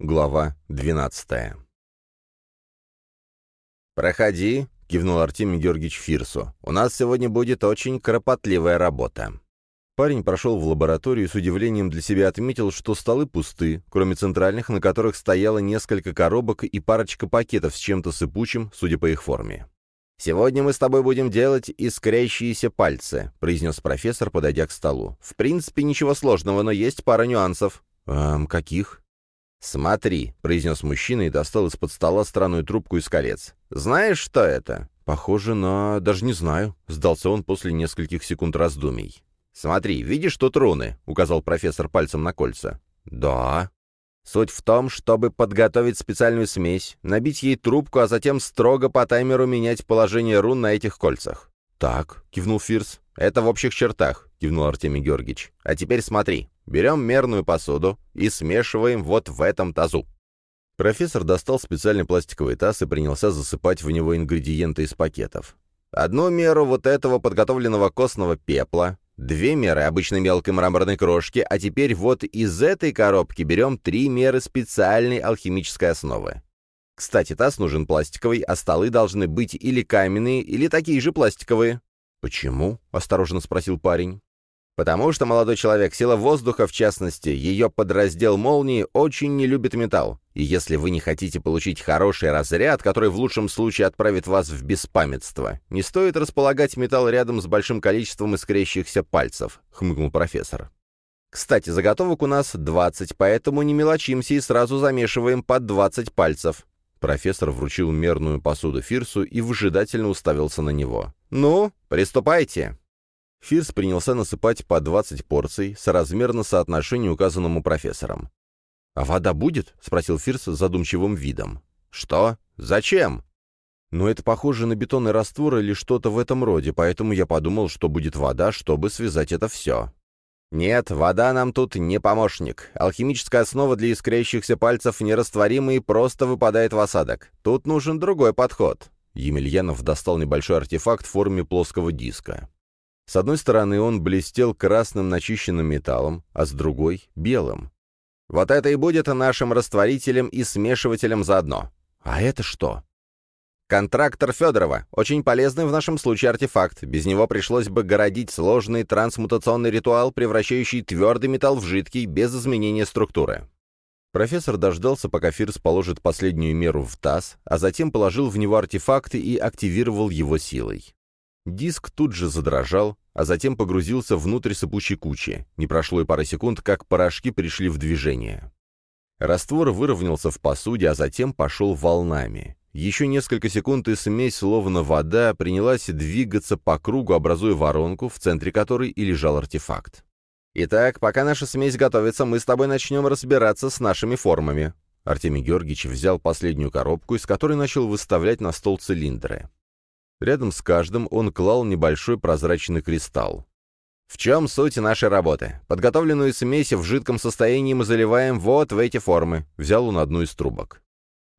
Глава 12 «Проходи», — кивнул Артемий Георгиевич Фирсу. «У нас сегодня будет очень кропотливая работа». Парень прошел в лабораторию и с удивлением для себя отметил, что столы пусты, кроме центральных, на которых стояло несколько коробок и парочка пакетов с чем-то сыпучим, судя по их форме. «Сегодня мы с тобой будем делать искрящиеся пальцы», — произнес профессор, подойдя к столу. «В принципе, ничего сложного, но есть пара нюансов». «Эм, каких?» «Смотри», — произнес мужчина и достал из-под стола странную трубку из колец. «Знаешь, что это?» «Похоже на... даже не знаю», — сдался он после нескольких секунд раздумий. «Смотри, видишь тут руны?» — указал профессор пальцем на кольца. «Да». «Суть в том, чтобы подготовить специальную смесь, набить ей трубку, а затем строго по таймеру менять положение рун на этих кольцах». «Так», — кивнул Фирс. «Это в общих чертах», — кивнул Артемий Георгиевич. «А теперь смотри. Берем мерную посуду и смешиваем вот в этом тазу». Профессор достал специальный пластиковый таз и принялся засыпать в него ингредиенты из пакетов. Одну меру вот этого подготовленного костного пепла, две меры обычной мелкой мраморной крошки, а теперь вот из этой коробки берем три меры специальной алхимической основы. Кстати, таз нужен пластиковый, а столы должны быть или каменные, или такие же пластиковые. «Почему?» — осторожно спросил парень. Потому что, молодой человек, сила воздуха, в частности, ее подраздел молнии, очень не любит металл. И если вы не хотите получить хороший разряд, который в лучшем случае отправит вас в беспамятство, не стоит располагать металл рядом с большим количеством искрящихся пальцев», — хмыкнул профессор. «Кстати, заготовок у нас 20, поэтому не мелочимся и сразу замешиваем по 20 пальцев». Профессор вручил мерную посуду Фирсу и выжидательно уставился на него. «Ну, приступайте!» Фирс принялся насыпать по 20 порций, соразмерно соотношению, указанному профессором. «А вода будет?» — спросил Фирс с задумчивым видом. «Что? Зачем?» «Ну, это похоже на бетонный раствор или что-то в этом роде, поэтому я подумал, что будет вода, чтобы связать это все». «Нет, вода нам тут не помощник. Алхимическая основа для искрящихся пальцев нерастворима и просто выпадает в осадок. Тут нужен другой подход». Емельянов достал небольшой артефакт в форме плоского диска. С одной стороны он блестел красным начищенным металлом, а с другой — белым. Вот это и будет нашим растворителем и смешивателем заодно. А это что? Контрактор Федорова. Очень полезный в нашем случае артефакт. Без него пришлось бы городить сложный трансмутационный ритуал, превращающий твердый металл в жидкий, без изменения структуры. Профессор дождался, пока Фирс положит последнюю меру в таз, а затем положил в него артефакты и активировал его силой. Диск тут же задрожал, а затем погрузился внутрь сыпучей кучи. Не прошло и пары секунд, как порошки пришли в движение. Раствор выровнялся в посуде, а затем пошел волнами. Еще несколько секунд, и смесь, словно вода, принялась двигаться по кругу, образуя воронку, в центре которой и лежал артефакт. «Итак, пока наша смесь готовится, мы с тобой начнем разбираться с нашими формами». Артемий Георгиевич взял последнюю коробку, из которой начал выставлять на стол цилиндры. Рядом с каждым он клал небольшой прозрачный кристалл. В чем суть нашей работы? Подготовленную смесь в жидком состоянии мы заливаем вот в эти формы. Взял он одну из трубок.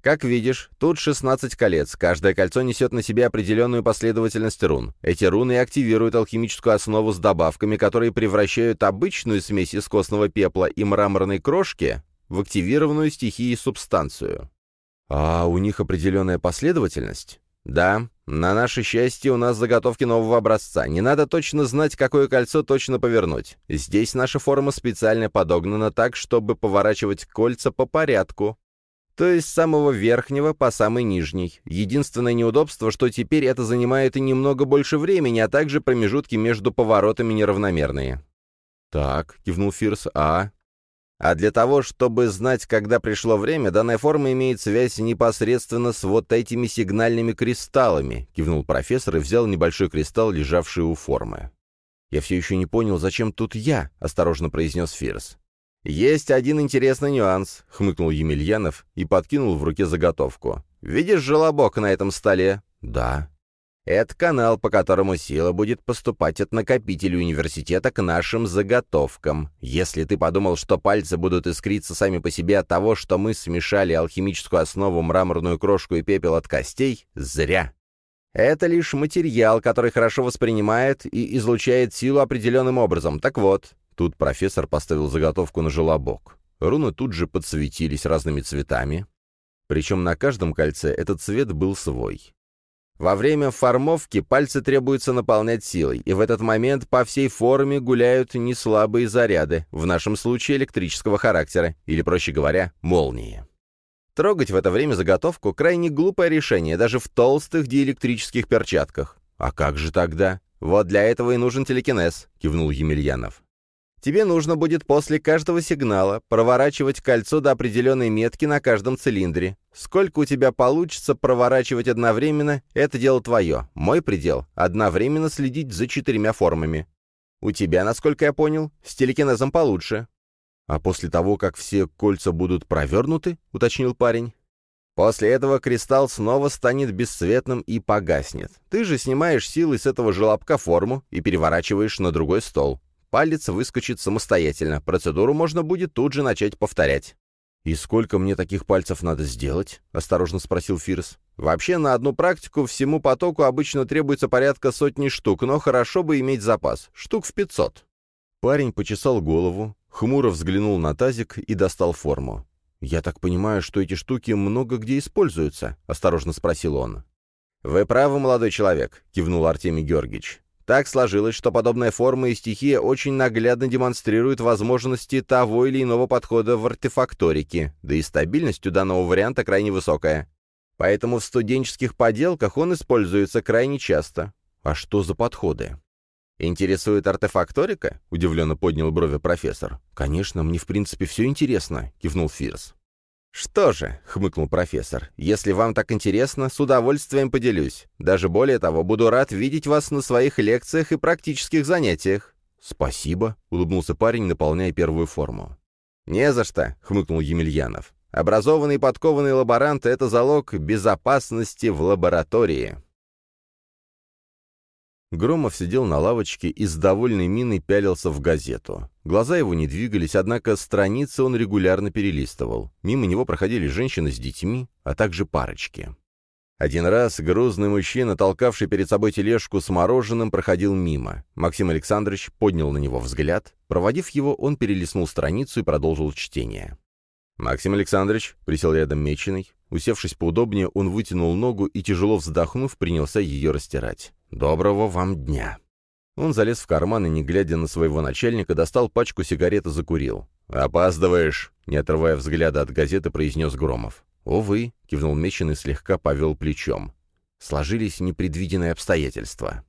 Как видишь, тут 16 колец. Каждое кольцо несет на себе определенную последовательность рун. Эти руны активируют алхимическую основу с добавками, которые превращают обычную смесь из костного пепла и мраморной крошки в активированную стихией субстанцию. А у них определенная последовательность? Да, на наше счастье у нас заготовки нового образца. Не надо точно знать, какое кольцо точно повернуть. Здесь наша форма специально подогнана так, чтобы поворачивать кольца по порядку. То есть с самого верхнего по самый нижний. Единственное неудобство, что теперь это занимает и немного больше времени, а также промежутки между поворотами неравномерные. «Так», — кивнул Фирс, — «а?» А для того, чтобы знать, когда пришло время, данная форма имеет связь непосредственно с вот этими сигнальными кристаллами, кивнул профессор и взял небольшой кристалл, лежавший у формы. «Я все еще не понял, зачем тут я?» — осторожно произнес Фирс. «Есть один интересный нюанс», — хмыкнул Емельянов и подкинул в руке заготовку. «Видишь желобок на этом столе?» «Да». Это канал, по которому сила будет поступать от накопителя университета к нашим заготовкам. Если ты подумал, что пальцы будут искриться сами по себе от того, что мы смешали алхимическую основу мраморную крошку и пепел от костей, зря. Это лишь материал, который хорошо воспринимает и излучает силу определенным образом. Так вот, тут профессор поставил заготовку на желобок. Руны тут же подсветились разными цветами, причем на каждом кольце этот цвет был свой. Во время формовки пальцы требуется наполнять силой, и в этот момент по всей форме гуляют неслабые заряды, в нашем случае электрического характера, или, проще говоря, молнии. Трогать в это время заготовку – крайне глупое решение, даже в толстых диэлектрических перчатках. А как же тогда? Вот для этого и нужен телекинез, кивнул Емельянов. Тебе нужно будет после каждого сигнала проворачивать кольцо до определенной метки на каждом цилиндре. Сколько у тебя получится проворачивать одновременно, это дело твое. Мой предел — одновременно следить за четырьмя формами. У тебя, насколько я понял, с телекинезом получше. А после того, как все кольца будут провернуты, — уточнил парень, После этого кристалл снова станет бесцветным и погаснет. Ты же снимаешь силой с этого желобка форму и переворачиваешь на другой стол палец выскочит самостоятельно. Процедуру можно будет тут же начать повторять. «И сколько мне таких пальцев надо сделать?» — осторожно спросил Фирс. «Вообще, на одну практику всему потоку обычно требуется порядка сотни штук, но хорошо бы иметь запас. Штук в пятьсот». Парень почесал голову, хмуро взглянул на тазик и достал форму. «Я так понимаю, что эти штуки много где используются?» — осторожно спросил он. «Вы правы, молодой человек», — кивнул Артемий Георгиевич. Так сложилось, что подобная форма и стихия очень наглядно демонстрируют возможности того или иного подхода в артефакторике, да и стабильность у данного варианта крайне высокая. Поэтому в студенческих поделках он используется крайне часто. А что за подходы? «Интересует артефакторика?» — удивленно поднял брови профессор. «Конечно, мне в принципе все интересно», — кивнул Фирс. «Что же», — хмыкнул профессор, — «если вам так интересно, с удовольствием поделюсь. Даже более того, буду рад видеть вас на своих лекциях и практических занятиях». «Спасибо», — улыбнулся парень, наполняя первую форму. «Не за что», — хмыкнул Емельянов. «Образованный и подкованный лаборант — это залог безопасности в лаборатории». Громов сидел на лавочке и с довольной миной пялился в газету. Глаза его не двигались, однако страницы он регулярно перелистывал. Мимо него проходили женщины с детьми, а также парочки. Один раз грузный мужчина, толкавший перед собой тележку с мороженым, проходил мимо. Максим Александрович поднял на него взгляд. Проводив его, он перелистнул страницу и продолжил чтение. Максим Александрович присел рядом Меченый. Усевшись поудобнее, он вытянул ногу и, тяжело вздохнув, принялся ее растирать. «Доброго вам дня!» Он залез в карман и, не глядя на своего начальника, достал пачку сигарет и закурил. «Опаздываешь!» — не отрывая взгляда от газеты, произнес Громов. «Увы», — кивнул Мечин и слегка повел плечом. Сложились непредвиденные обстоятельства.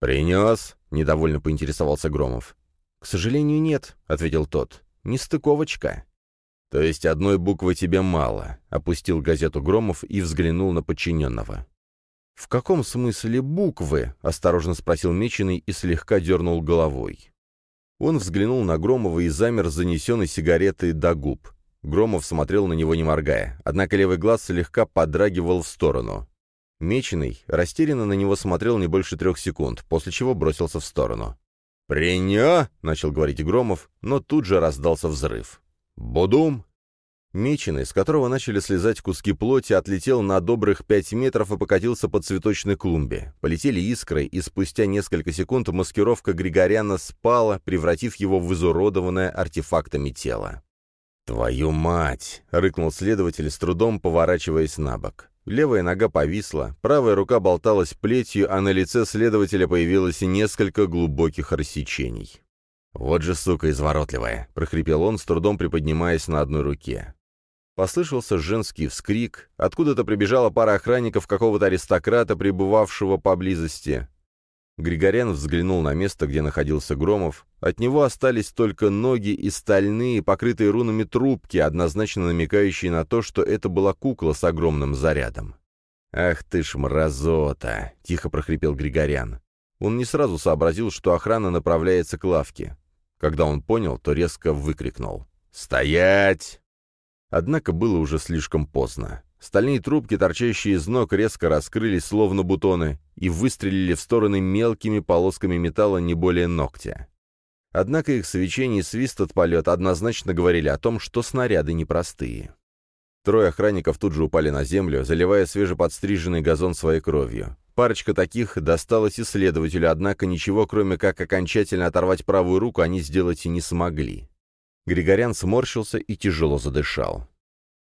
«Принес?» — недовольно поинтересовался Громов. «К сожалению, нет», — ответил тот. «Нестыковочка». «То есть одной буквы тебе мало», — опустил газету Громов и взглянул на подчиненного. «В каком смысле буквы?» — осторожно спросил Меченый и слегка дернул головой. Он взглянул на Громова и замер занесенной сигаретой до губ. Громов смотрел на него не моргая, однако левый глаз слегка подрагивал в сторону. Меченый растерянно на него смотрел не больше трех секунд, после чего бросился в сторону. «Приня!» — начал говорить Громов, но тут же раздался взрыв. «Будум!» Меченый, с которого начали слезать куски плоти, отлетел на добрых пять метров и покатился по цветочной клумбе. Полетели искры, и спустя несколько секунд маскировка Григоряна спала, превратив его в изуродованное артефактами тело. «Твою мать!» — рыкнул следователь, с трудом поворачиваясь на бок. Левая нога повисла, правая рука болталась плетью, а на лице следователя появилось несколько глубоких рассечений. «Вот же сука изворотливая!» — прохрипел он, с трудом приподнимаясь на одной руке. Послышался женский вскрик, откуда-то прибежала пара охранников какого-то аристократа, пребывавшего поблизости. Григорян взглянул на место, где находился Громов. От него остались только ноги и стальные, покрытые рунами трубки, однозначно намекающие на то, что это была кукла с огромным зарядом. «Ах ты ж мразота!» — тихо прохрипел Григорян. Он не сразу сообразил, что охрана направляется к лавке. Когда он понял, то резко выкрикнул. «Стоять!» Однако было уже слишком поздно. Стальные трубки, торчащие из ног, резко раскрылись, словно бутоны, и выстрелили в стороны мелкими полосками металла не более ногтя. Однако их свечение и свист от полета однозначно говорили о том, что снаряды непростые. Трое охранников тут же упали на землю, заливая свежеподстриженный газон своей кровью. Парочка таких досталась исследователю, однако ничего, кроме как окончательно оторвать правую руку, они сделать и не смогли. Григорян сморщился и тяжело задышал.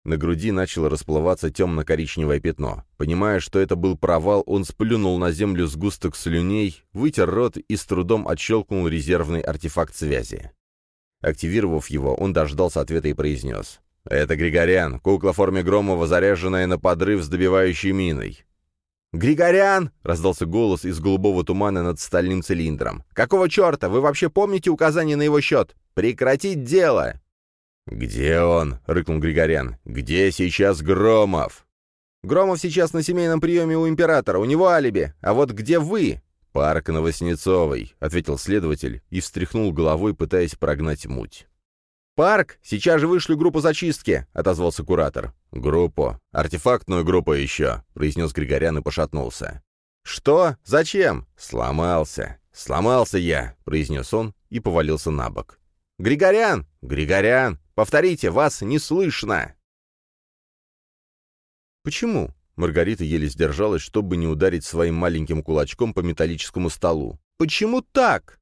На груди начало расплываться темно-коричневое пятно. Понимая, что это был провал, он сплюнул на землю сгусток слюней, вытер рот и с трудом отщелкнул резервный артефакт связи. Активировав его, он дождался ответа и произнес. «Это Григорян, кукла в форме Громова, заряженная на подрыв с добивающей миной». «Григорян!» — раздался голос из голубого тумана над стальным цилиндром. «Какого черта? Вы вообще помните указание на его счет? Прекратить дело!» «Где он?» — рыкнул Григорян. «Где сейчас Громов?» «Громов сейчас на семейном приеме у императора, у него алиби. А вот где вы?» «Парк Новоснецовой», — ответил следователь и встряхнул головой, пытаясь прогнать муть. «Парк! Сейчас же вышлю группу зачистки!» — отозвался куратор. «Группу. Артефактную группу еще», — произнес Григорян и пошатнулся. «Что? Зачем?» «Сломался. Сломался я», — произнес он и повалился на бок. «Григорян! Григорян! Повторите, вас не слышно!» «Почему?» Маргарита еле сдержалась, чтобы не ударить своим маленьким кулачком по металлическому столу. «Почему так?»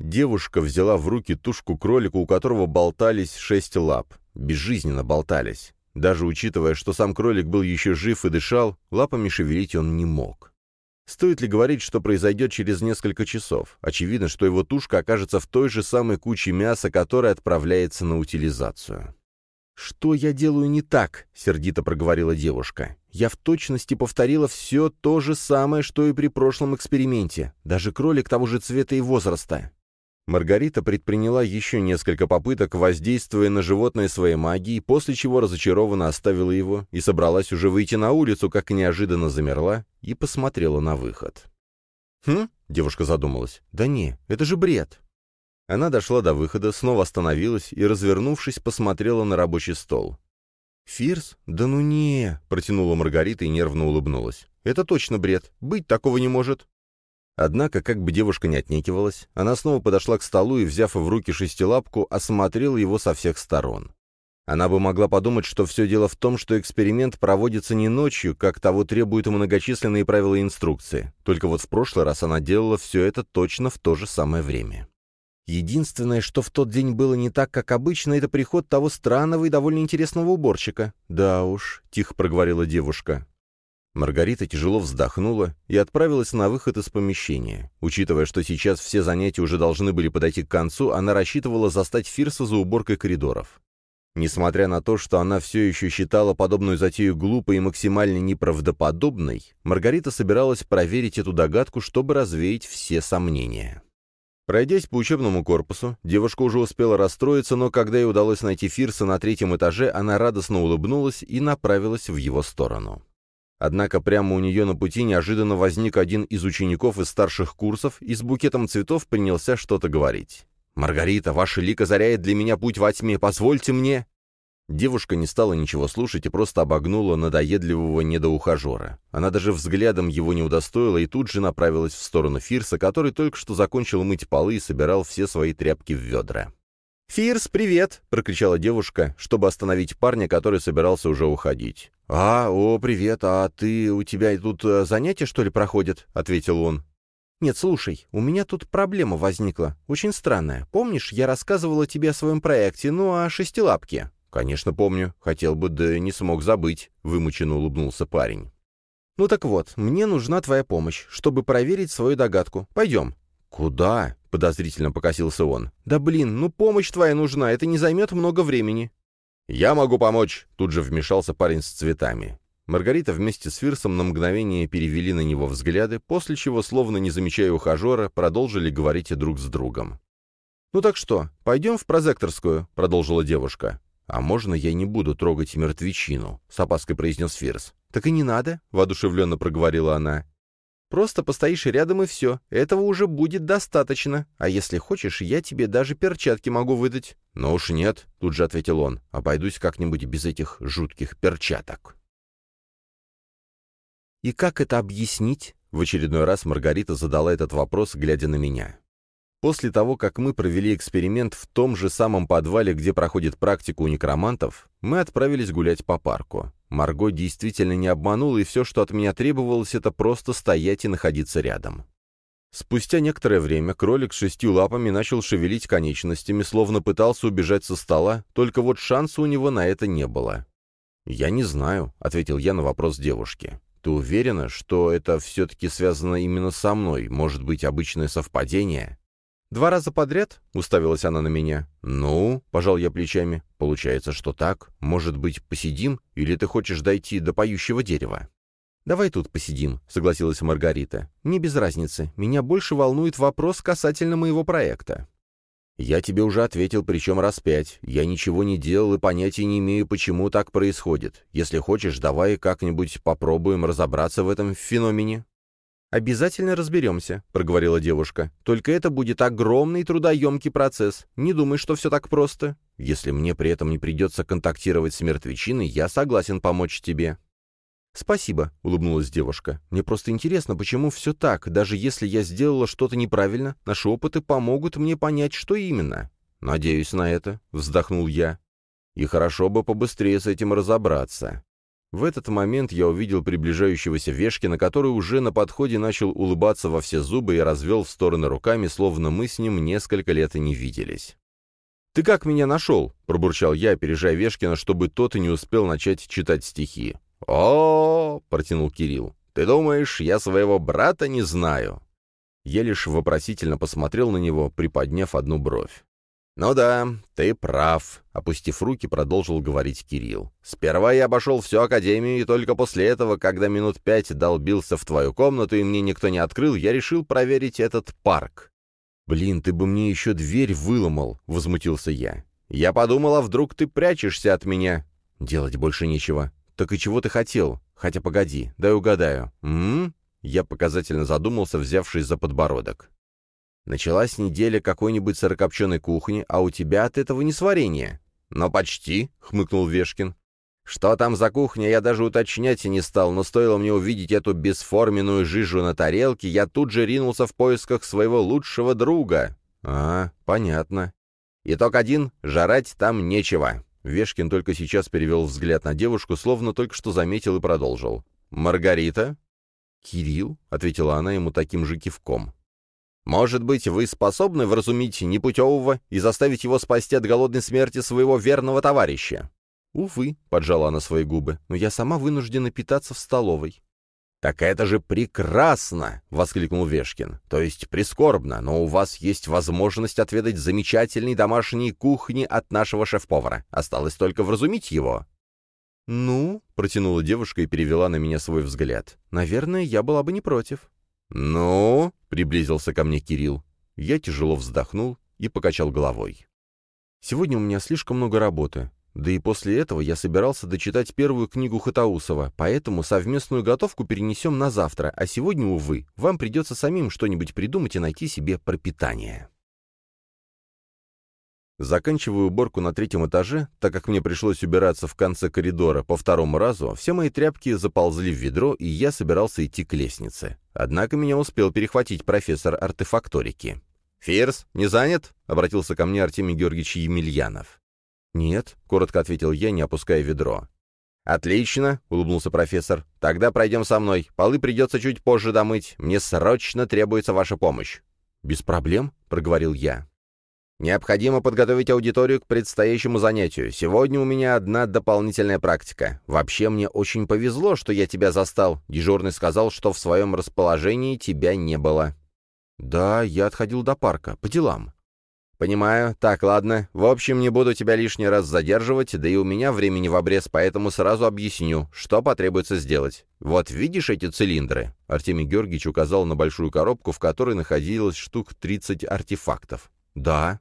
Девушка взяла в руки тушку кролика, у которого болтались шесть лап. Безжизненно болтались. Даже учитывая, что сам кролик был еще жив и дышал, лапами шевелить он не мог. Стоит ли говорить, что произойдет через несколько часов? Очевидно, что его тушка окажется в той же самой куче мяса, которая отправляется на утилизацию. «Что я делаю не так?» — сердито проговорила девушка. «Я в точности повторила все то же самое, что и при прошлом эксперименте. Даже кролик того же цвета и возраста. Маргарита предприняла еще несколько попыток, воздействуя на животное своей магией, после чего разочарованно оставила его и собралась уже выйти на улицу, как неожиданно замерла и посмотрела на выход. «Хм?» — девушка задумалась. «Да не, это же бред!» Она дошла до выхода, снова остановилась и, развернувшись, посмотрела на рабочий стол. «Фирс? Да ну не!» — протянула Маргарита и нервно улыбнулась. «Это точно бред. Быть такого не может». Однако, как бы девушка не отнекивалась, она снова подошла к столу и, взяв в руки шестилапку, осмотрела его со всех сторон. Она бы могла подумать, что все дело в том, что эксперимент проводится не ночью, как того требуют многочисленные правила и инструкции. Только вот в прошлый раз она делала все это точно в то же самое время. Единственное, что в тот день было не так, как обычно, это приход того странного и довольно интересного уборщика. «Да уж», — тихо проговорила девушка, Маргарита тяжело вздохнула и отправилась на выход из помещения. Учитывая, что сейчас все занятия уже должны были подойти к концу, она рассчитывала застать Фирса за уборкой коридоров. Несмотря на то, что она все еще считала подобную затею глупой и максимально неправдоподобной, Маргарита собиралась проверить эту догадку, чтобы развеять все сомнения. Пройдясь по учебному корпусу, девушка уже успела расстроиться, но когда ей удалось найти Фирса на третьем этаже, она радостно улыбнулась и направилась в его сторону. Однако прямо у нее на пути неожиданно возник один из учеников из старших курсов и с букетом цветов принялся что-то говорить. «Маргарита, ваша лик озаряет для меня путь во тьме, позвольте мне...» Девушка не стала ничего слушать и просто обогнула надоедливого недоухажера. Она даже взглядом его не удостоила и тут же направилась в сторону Фирса, который только что закончил мыть полы и собирал все свои тряпки в ведра. «Фирс, привет!» — прокричала девушка, чтобы остановить парня, который собирался уже уходить. «А, о, привет, а ты, у тебя тут э, занятия, что ли, проходят?» — ответил он. «Нет, слушай, у меня тут проблема возникла, очень странная. Помнишь, я рассказывала тебе о своем проекте, ну, о шестилапке?» «Конечно, помню. Хотел бы, да не смог забыть», — вымученно улыбнулся парень. «Ну так вот, мне нужна твоя помощь, чтобы проверить свою догадку. Пойдем». «Куда?» — подозрительно покосился он. «Да блин, ну помощь твоя нужна, это не займет много времени». «Я могу помочь!» — тут же вмешался парень с цветами. Маргарита вместе с Фирсом на мгновение перевели на него взгляды, после чего, словно не замечая ухажера, продолжили говорить друг с другом. «Ну так что, пойдем в прозекторскую?» — продолжила девушка. «А можно я не буду трогать мертвечину?» — с опаской произнес Фирс. «Так и не надо», — воодушевленно проговорила она. Просто постоишь рядом и все. Этого уже будет достаточно. А если хочешь, я тебе даже перчатки могу выдать». «Ну уж нет», — тут же ответил он. «Обойдусь как-нибудь без этих жутких перчаток». «И как это объяснить?» В очередной раз Маргарита задала этот вопрос, глядя на меня. После того, как мы провели эксперимент в том же самом подвале, где проходит практика у некромантов, мы отправились гулять по парку. Марго действительно не обманула, и все, что от меня требовалось, это просто стоять и находиться рядом. Спустя некоторое время кролик шестью лапами начал шевелить конечностями, словно пытался убежать со стола, только вот шанса у него на это не было. «Я не знаю», — ответил я на вопрос девушки. «Ты уверена, что это все-таки связано именно со мной? Может быть, обычное совпадение?» «Два раза подряд?» — уставилась она на меня. «Ну?» — пожал я плечами. «Получается, что так. Может быть, посидим? Или ты хочешь дойти до поющего дерева?» «Давай тут посидим», — согласилась Маргарита. «Мне без разницы. Меня больше волнует вопрос касательно моего проекта». «Я тебе уже ответил, причем раз пять. Я ничего не делал и понятия не имею, почему так происходит. Если хочешь, давай как-нибудь попробуем разобраться в этом феномене». «Обязательно разберемся», — проговорила девушка. «Только это будет огромный трудоемкий процесс. Не думай, что все так просто. Если мне при этом не придется контактировать с мертвечиной, я согласен помочь тебе». «Спасибо», — улыбнулась девушка. «Мне просто интересно, почему все так, даже если я сделала что-то неправильно, наши опыты помогут мне понять, что именно». «Надеюсь на это», — вздохнул я. «И хорошо бы побыстрее с этим разобраться». В этот момент я увидел приближающегося Вешкина, который уже на подходе начал улыбаться во все зубы и развел в стороны руками, словно мы с ним несколько лет и не виделись. «Ты как меня нашел?» — пробурчал я, опережая Вешкина, чтобы тот и не успел начать читать стихи. «О, — протянул Кирилл, — ты думаешь, я своего брата не знаю?» Я лишь вопросительно посмотрел на него, приподняв одну бровь. «Ну да, ты прав», — опустив руки, продолжил говорить Кирилл. «Сперва я обошел всю Академию, и только после этого, когда минут пять долбился в твою комнату, и мне никто не открыл, я решил проверить этот парк». «Блин, ты бы мне еще дверь выломал», — возмутился я. «Я подумал, а вдруг ты прячешься от меня?» «Делать больше нечего. «Так и чего ты хотел? Хотя погоди, дай угадаю. М, Я показательно задумался, взявшись за подбородок. «Началась неделя какой-нибудь сырокопченой кухни, а у тебя от этого не сварение». «Но почти», — хмыкнул Вешкин. «Что там за кухня, я даже уточнять и не стал, но стоило мне увидеть эту бесформенную жижу на тарелке, я тут же ринулся в поисках своего лучшего друга». «А, понятно». Итог один — жрать там нечего. Вешкин только сейчас перевел взгляд на девушку, словно только что заметил и продолжил. «Маргарита?» «Кирилл?» — ответила она ему таким же кивком. «Может быть, вы способны вразумить непутевого и заставить его спасти от голодной смерти своего верного товарища?» «Увы», — поджала она свои губы, — «но я сама вынуждена питаться в столовой». «Так это же прекрасно!» — воскликнул Вешкин. «То есть прискорбно, но у вас есть возможность отведать замечательной домашней кухни от нашего шеф-повара. Осталось только вразумить его». «Ну?» — протянула девушка и перевела на меня свой взгляд. «Наверное, я была бы не против». «Ну?» — приблизился ко мне Кирилл. Я тяжело вздохнул и покачал головой. «Сегодня у меня слишком много работы. Да и после этого я собирался дочитать первую книгу Хатаусова, поэтому совместную готовку перенесем на завтра, а сегодня, увы, вам придется самим что-нибудь придумать и найти себе пропитание. Заканчивая уборку на третьем этаже, так как мне пришлось убираться в конце коридора по второму разу, все мои тряпки заползли в ведро, и я собирался идти к лестнице. Однако меня успел перехватить профессор артефакторики. «Фирс, не занят?» — обратился ко мне Артемий Георгиевич Емельянов. «Нет», — коротко ответил я, не опуская ведро. «Отлично», — улыбнулся профессор. «Тогда пройдем со мной. Полы придется чуть позже домыть. Мне срочно требуется ваша помощь». «Без проблем», — проговорил я. «Необходимо подготовить аудиторию к предстоящему занятию. Сегодня у меня одна дополнительная практика. Вообще мне очень повезло, что я тебя застал. Дежурный сказал, что в своем расположении тебя не было». «Да, я отходил до парка, по делам». «Понимаю. Так, ладно. В общем, не буду тебя лишний раз задерживать, да и у меня времени в обрез, поэтому сразу объясню, что потребуется сделать. Вот видишь эти цилиндры?» Артемий Георгиевич указал на большую коробку, в которой находилось штук 30 артефактов. «Да».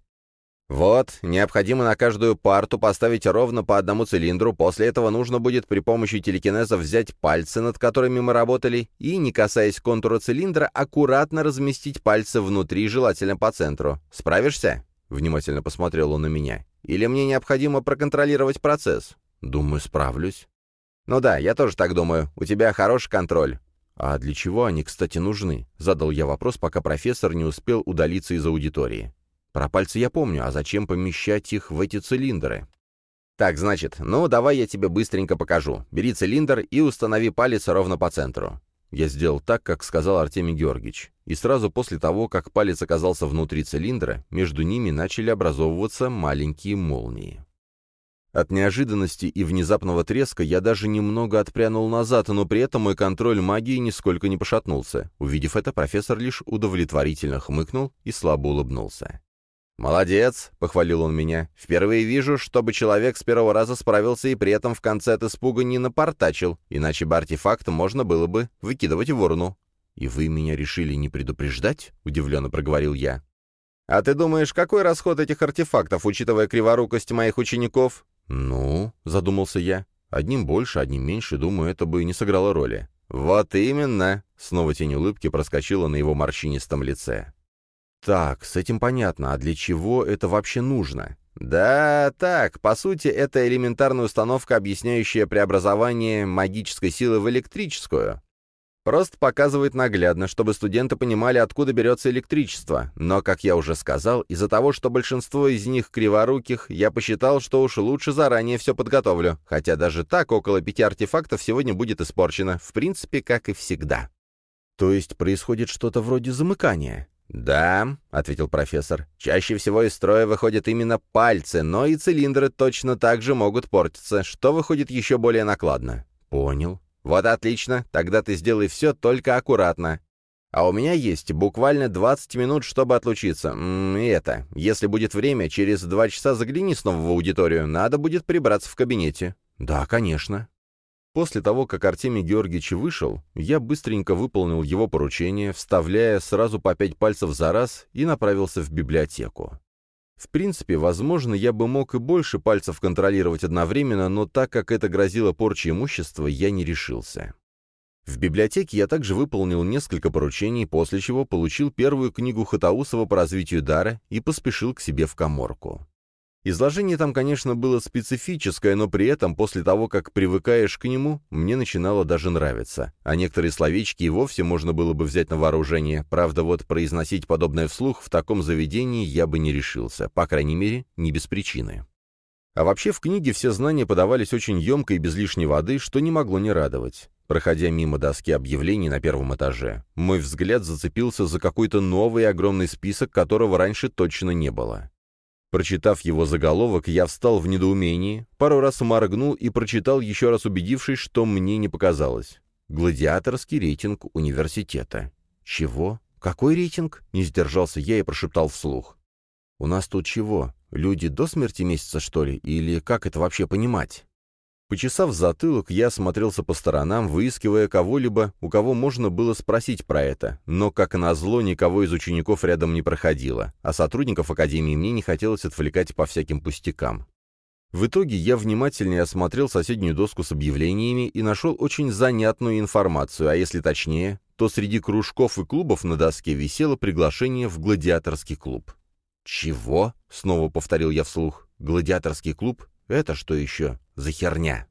«Вот, необходимо на каждую парту поставить ровно по одному цилиндру, после этого нужно будет при помощи телекинеза взять пальцы, над которыми мы работали, и, не касаясь контура цилиндра, аккуратно разместить пальцы внутри, желательно по центру. Справишься?» — внимательно посмотрел он на меня. «Или мне необходимо проконтролировать процесс?» «Думаю, справлюсь». «Ну да, я тоже так думаю. У тебя хороший контроль». «А для чего они, кстати, нужны?» — задал я вопрос, пока профессор не успел удалиться из аудитории. «Про пальцы я помню, а зачем помещать их в эти цилиндры?» «Так, значит, ну давай я тебе быстренько покажу. Бери цилиндр и установи палец ровно по центру». Я сделал так, как сказал Артемий Георгиевич. И сразу после того, как палец оказался внутри цилиндра, между ними начали образовываться маленькие молнии. От неожиданности и внезапного треска я даже немного отпрянул назад, но при этом мой контроль магии нисколько не пошатнулся. Увидев это, профессор лишь удовлетворительно хмыкнул и слабо улыбнулся. «Молодец!» — похвалил он меня. «Впервые вижу, чтобы человек с первого раза справился и при этом в конце от испуга не напортачил, иначе бы артефакт можно было бы выкидывать в урну». «И вы меня решили не предупреждать?» — удивленно проговорил я. «А ты думаешь, какой расход этих артефактов, учитывая криворукость моих учеников?» «Ну», — задумался я, — «одним больше, одним меньше, думаю, это бы не сыграло роли». «Вот именно!» — снова тень улыбки проскочила на его морщинистом лице. Так, с этим понятно, а для чего это вообще нужно? Да, так, по сути, это элементарная установка, объясняющая преобразование магической силы в электрическую. Просто показывает наглядно, чтобы студенты понимали, откуда берется электричество. Но, как я уже сказал, из-за того, что большинство из них криворуких, я посчитал, что уж лучше заранее все подготовлю. Хотя даже так около пяти артефактов сегодня будет испорчено. В принципе, как и всегда. То есть происходит что-то вроде замыкания. «Да», — ответил профессор, — «чаще всего из строя выходят именно пальцы, но и цилиндры точно так же могут портиться, что выходит еще более накладно». «Понял». «Вот отлично, тогда ты сделай все только аккуратно. А у меня есть буквально 20 минут, чтобы отлучиться. И это, если будет время, через два часа загляни снова в аудиторию, надо будет прибраться в кабинете». «Да, конечно». После того, как Артемий Георгиевич вышел, я быстренько выполнил его поручение, вставляя сразу по пять пальцев за раз и направился в библиотеку. В принципе, возможно, я бы мог и больше пальцев контролировать одновременно, но так как это грозило порчей имущества, я не решился. В библиотеке я также выполнил несколько поручений, после чего получил первую книгу Хатаусова по развитию дара и поспешил к себе в коморку. Изложение там, конечно, было специфическое, но при этом, после того, как привыкаешь к нему, мне начинало даже нравиться. А некоторые словечки и вовсе можно было бы взять на вооружение. Правда, вот произносить подобное вслух в таком заведении я бы не решился. По крайней мере, не без причины. А вообще в книге все знания подавались очень емко и без лишней воды, что не могло не радовать. Проходя мимо доски объявлений на первом этаже, мой взгляд зацепился за какой-то новый огромный список, которого раньше точно не было. Прочитав его заголовок, я встал в недоумении, пару раз моргнул и прочитал, еще раз убедившись, что мне не показалось. Гладиаторский рейтинг университета. Чего? Какой рейтинг? Не сдержался я и прошептал вслух. У нас тут чего? Люди до смерти месяца, что ли? Или как это вообще понимать? Почесав затылок, я смотрелся по сторонам, выискивая кого-либо, у кого можно было спросить про это, но, как назло, никого из учеников рядом не проходило, а сотрудников Академии мне не хотелось отвлекать по всяким пустякам. В итоге я внимательнее осмотрел соседнюю доску с объявлениями и нашел очень занятную информацию, а если точнее, то среди кружков и клубов на доске висело приглашение в гладиаторский клуб. «Чего?» — снова повторил я вслух. «Гладиаторский клуб? Это что еще за херня?